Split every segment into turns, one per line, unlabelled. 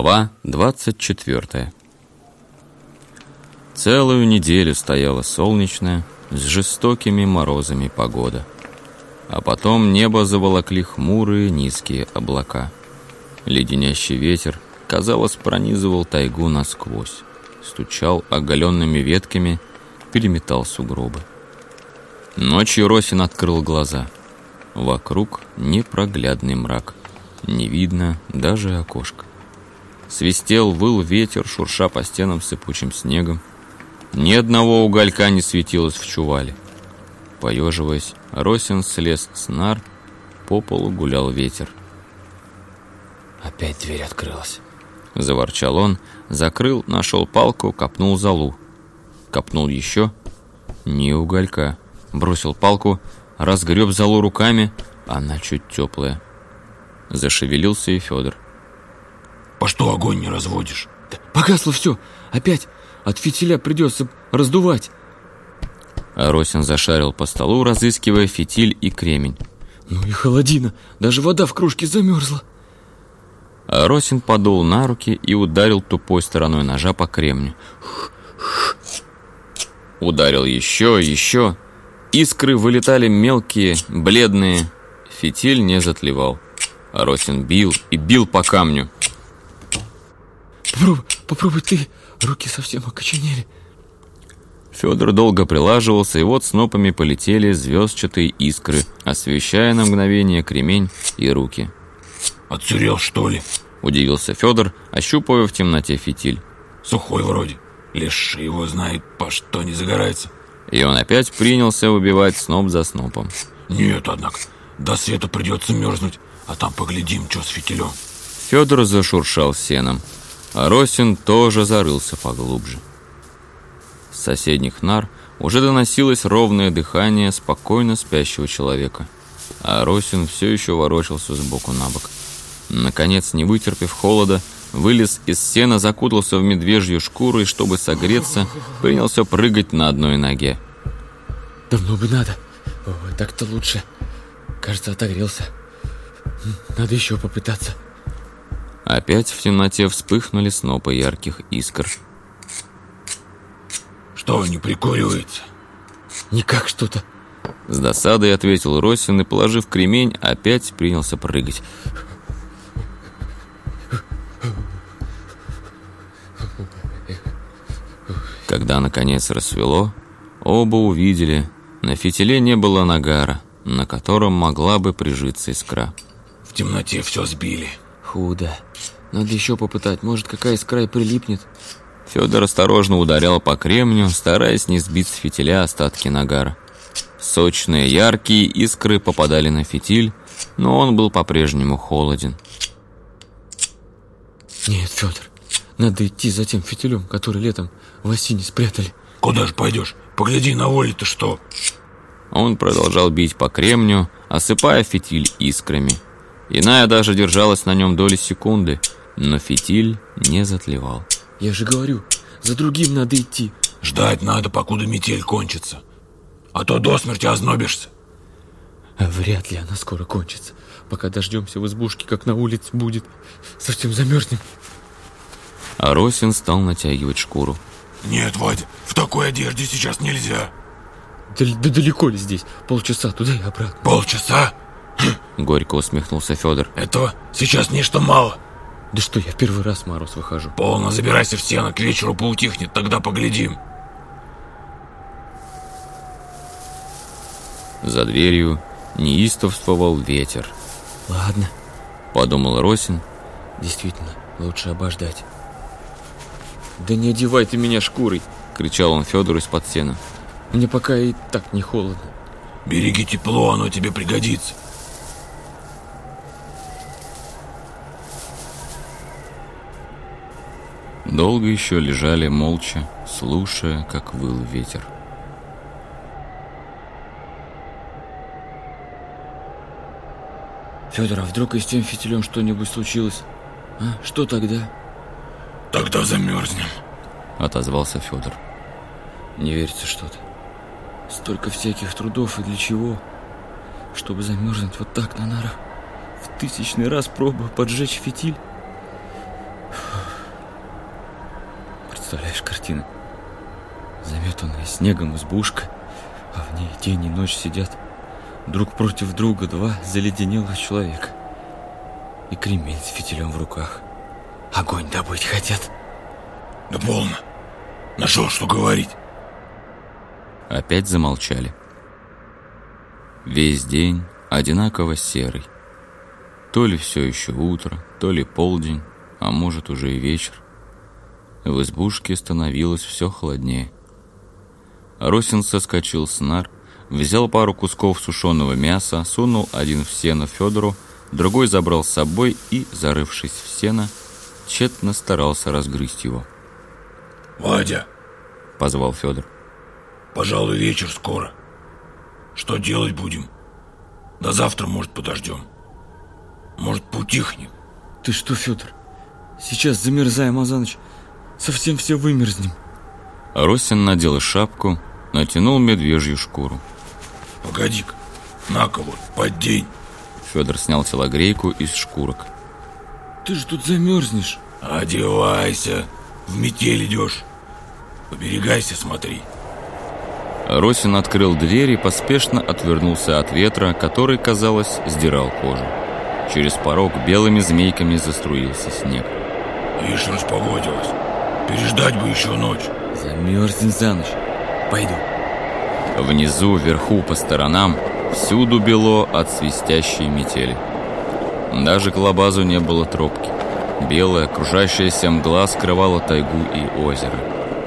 Глава 24 Целую неделю стояла солнечная, с жестокими морозами погода. А потом небо заволокли хмурые низкие облака. Леденящий ветер, казалось, пронизывал тайгу насквозь, стучал оголенными ветками, переметал сугробы. Ночью Росин открыл глаза. Вокруг непроглядный мрак. Не видно даже окошка. Свистел, выл ветер, шурша по стенам сыпучим снегом. Ни одного уголька не светилось в чувале. Поеживаясь, Росин слез с нар, по полу гулял ветер.
Опять дверь открылась.
Заворчал он, закрыл, нашел палку, копнул залу. Копнул еще. Ни уголька. Бросил палку, разгреб залу руками, она чуть теплая. Зашевелился и Федор.
По что огонь не разводишь?
Погасло все. Опять от фитиля придется раздувать.
Росин зашарил по столу, разыскивая фитиль и кремень.
Ну и холодина. Даже вода в кружке замерзла.
Росин подул на руки и ударил тупой стороной ножа по кремню. Ударил еще, еще. Искры вылетали мелкие, бледные. Фитиль не затлевал. Росин бил и бил по камню.
Попробуй, попробуй ты. Руки совсем окоченели.
Федор долго прилаживался, и вот снопами полетели звездчатые искры, освещая на мгновение кремень и руки.
Отсурел, что ли?
Удивился Федор, ощупывая в темноте фитиль.
Сухой вроде. Лишь его знает, по что не загорается.
И он опять принялся убивать сноп за снопом.
Нет, однако, до света придется мерзнуть, а там поглядим, что с фитилем.
Федор зашуршал сеном. А Росин тоже зарылся поглубже. С соседних нар уже доносилось ровное дыхание спокойно спящего человека. А Росин все еще ворочался сбоку на бок. Наконец, не вытерпев холода, вылез из сена, закутался в медвежью шкуру и, чтобы согреться, принялся прыгать на одной ноге.
Давно бы надо. Так-то лучше. Кажется, отогрелся. Надо еще попытаться.
Опять в темноте вспыхнули снопы ярких искр.
Что, не прикуривается?
Никак что-то.
С досадой ответил Росин и, положив кремень, опять принялся прыгать. Когда наконец рассвело, оба увидели, на фитиле не было нагара, на котором могла бы прижиться искра.
В темноте все сбили.
Худо. Надо еще попытать, может, какая искра и прилипнет.
Федор осторожно ударял по кремню, стараясь не сбить с фитиля остатки нагара. Сочные, яркие искры попадали на фитиль, но он был по-прежнему холоден.
Нет, Федор, надо идти за тем фитилем, который летом в осине спрятали.
Куда же пойдешь? Погляди на воле-то что.
Он продолжал бить по кремню, осыпая фитиль искрами. Иная даже держалась на нем доли секунды, но фитиль не затлевал.
Я же говорю, за другим надо идти.
Ждать надо, покуда метель кончится. А то до смерти ознобишься.
Вряд ли она скоро кончится. Пока дождемся в избушке, как на улице будет. Совсем замерзнем.
А Росин стал натягивать шкуру.
Нет, Вадя, в такой одежде сейчас нельзя.
Да, да далеко ли здесь? Полчаса туда и обратно.
Полчаса?
Горько усмехнулся Федор.
Этого сейчас нечто мало.
Да что, я первый раз мороз выхожу.
Полно забирайся в сено, к вечеру поутихнет, тогда поглядим.
За дверью неистовствовал ветер.
Ладно,
подумал Росин.
Действительно, лучше обождать. Да не одевай ты меня шкурой,
кричал он Федору из-под сена.
Мне пока и так не холодно.
Береги тепло, оно тебе пригодится.
Долго еще лежали молча, слушая, как выл ветер.
Федор, а вдруг и с тем фитилем что-нибудь случилось? А? Что тогда?
Тогда замерзнем.
Отозвался Федор.
Не верится что-то. Столько всяких трудов и для чего? Чтобы замерзнуть вот так на нарах. В тысячный раз пробую поджечь фитиль. Представляешь картину? Заметанная снегом избушка, а в ней день и ночь сидят друг против друга два заледенелых человека. И кремень с фитилем в руках. Огонь добыть хотят.
Да полно. Нашел, что говорить.
Опять замолчали. Весь день одинаково серый. То ли все еще утро, то ли полдень, а может уже и вечер. В избушке становилось все холоднее. Росин соскочил с нар, взял пару кусков сушеного мяса, сунул один в сено Федору, другой забрал с собой и, зарывшись в сено, тщетно старался разгрызть его.
«Вадя!»
— позвал Федор.
«Пожалуй, вечер скоро. Что делать будем? До завтра, может, подождем. Может, поутихнем?»
Ты что, Федор? Сейчас замерзаем, а за ночь совсем все вымерзнем.
Росин надел шапку, натянул медвежью шкуру.
«Погоди-ка, на-ка вот, поддень!»
Федор снял телогрейку из шкурок.
Ты же тут замерзнешь.
«Одевайся, в метель идешь. Поберегайся, смотри».
Росин открыл дверь и поспешно отвернулся от ветра, который, казалось, сдирал кожу. Через порог белыми змейками заструился снег.
Ишь, распогодилось. Переждать бы еще ночь.
Замерзнем за ночь. Пойду.
Внизу, вверху, по сторонам, всюду бело от свистящей метели. Даже к лабазу не было тропки. Белая, кружащаяся мгла скрывала тайгу и озеро.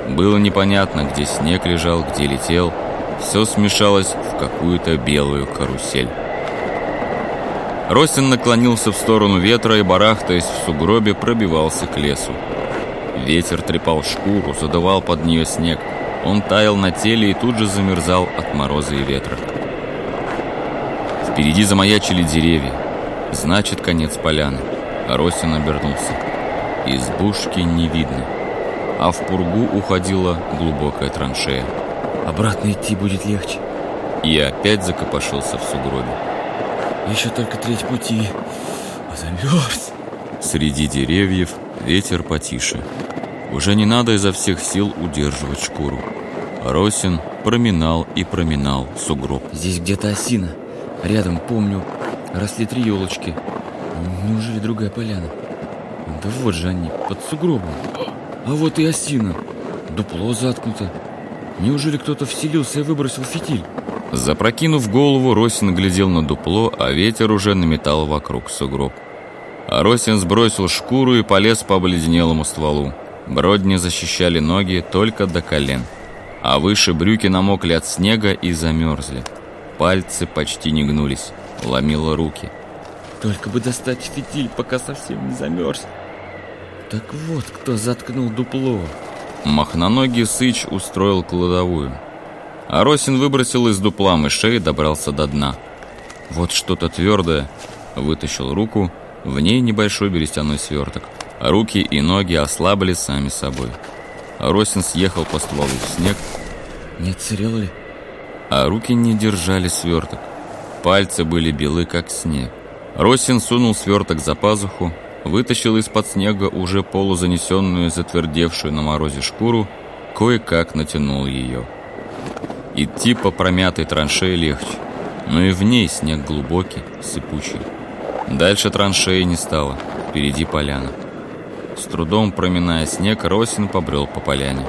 Было непонятно, где снег лежал, где летел. Все смешалось в какую-то белую карусель. Ростин наклонился в сторону ветра и, барахтаясь в сугробе, пробивался к лесу. Ветер трепал шкуру, задувал под нее снег. Он таял на теле и тут же замерзал от мороза и ветра. Впереди замаячили деревья. Значит, конец поляны. Ростин обернулся. Избушки не видно. А в пургу уходила глубокая траншея.
Обратно идти будет легче.
И опять закопошился в сугробе.
Еще только треть пути. А замерз.
Среди деревьев ветер потише. Уже не надо изо всех сил удерживать шкуру. Росин проминал и проминал сугроб.
Здесь где-то осина. Рядом, помню, росли три елочки. Неужели другая поляна? Да вот же они, под сугробом. А вот и осина. Дупло заткнуто. Неужели кто-то вселился и выбросил фитиль?
Запрокинув голову, Росин глядел на дупло, а ветер уже наметал вокруг сугроб. А Росин сбросил шкуру и полез по обледенелому стволу. Бродни защищали ноги только до колен. А выше брюки намокли от снега и замерзли. Пальцы почти не гнулись. Ломило руки.
Только бы достать фитиль, пока совсем не замерз. Так вот, кто заткнул дупло.
Махноногий сыч устроил кладовую. А Росин выбросил из дупла мышей и добрался до дна. Вот что-то твердое. Вытащил руку, в ней небольшой берестяной сверток. Руки и ноги ослабли сами собой. Росин съехал по стволу в снег.
Не отсырел ли?
А руки не держали сверток. Пальцы были белы, как снег. Росин сунул сверток за пазуху, вытащил из-под снега уже полузанесенную, затвердевшую на морозе шкуру, кое-как натянул ее. Идти по промятой траншее легче, но и в ней снег глубокий, сыпучий. Дальше траншеи не стало, впереди поляна. С трудом проминая снег, Росин побрел по поляне.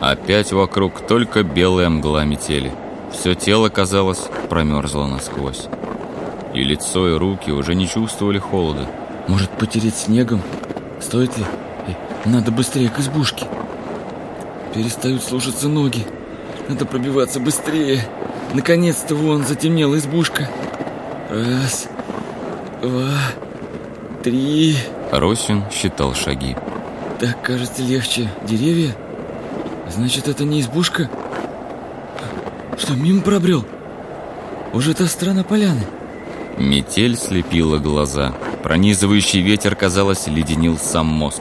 Опять вокруг только белая мгла метели. Все тело, казалось, промерзло насквозь. И лицо, и руки уже не чувствовали холода.
Может, потереть снегом? Стоит ли? Надо быстрее к избушке. Перестают слушаться ноги. Надо пробиваться быстрее. Наконец-то вон затемнела избушка. Раз, два, три.
Росин считал шаги.
Так, кажется, легче. Деревья? Значит, это не избушка? Что, мимо пробрел? Уже та страна поляны.
Метель слепила глаза. Пронизывающий ветер, казалось, леденил сам мозг.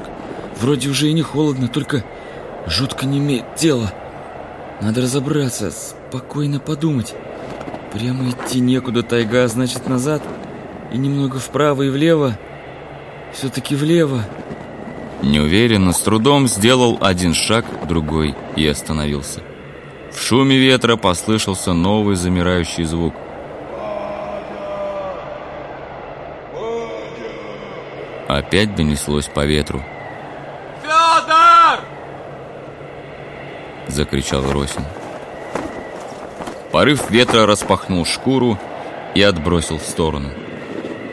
Вроде уже и не холодно, только жутко не имеет тело. Надо разобраться, спокойно подумать. Прямо идти некуда, тайга, значит, назад. И немного вправо и влево. Все-таки влево.
Неуверенно, с трудом сделал один шаг, другой и остановился. В шуме ветра послышался новый замирающий звук. Опять донеслось по ветру.
«Федор!»
Закричал Росин. Порыв ветра распахнул шкуру и отбросил в сторону.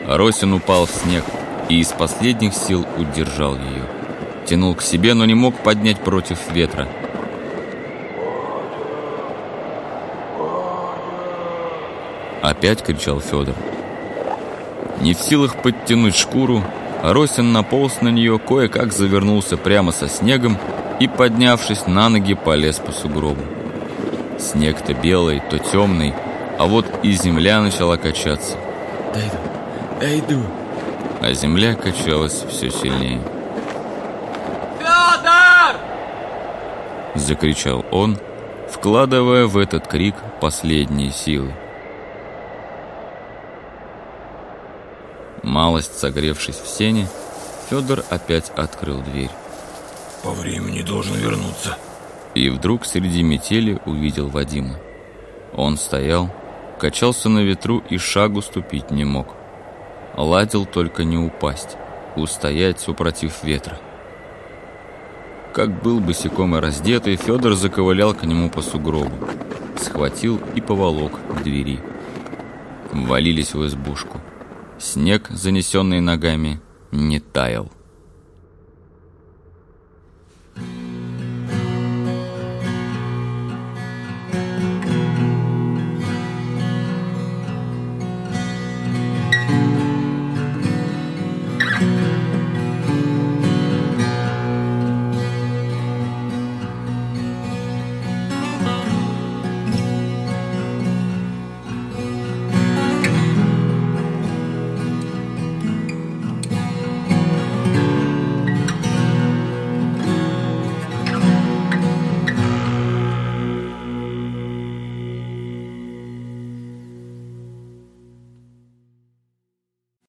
Росин упал в снег и из последних сил удержал ее. Тянул к себе, но не мог поднять против ветра. Опять кричал Федор. Не в силах подтянуть шкуру, Росин наполз на нее, кое-как завернулся прямо со снегом и, поднявшись на ноги, полез по сугробу. Снег то белый, то темный, а вот и земля начала качаться.
Дойду, дойду.
А земля качалась все сильнее.
«Федор!»
Закричал он, вкладывая в этот крик последние силы. Малость согревшись в сене, Федор опять открыл дверь.
По времени должен вернуться.
И вдруг среди метели увидел Вадима. Он стоял, качался на ветру и шагу ступить не мог. Ладил только не упасть, устоять, супротив ветра. Как был босиком и раздетый, Федор заковылял к нему по сугробу, схватил и поволок к двери. Ввалились в избушку. Снег, занесенный ногами, не таял.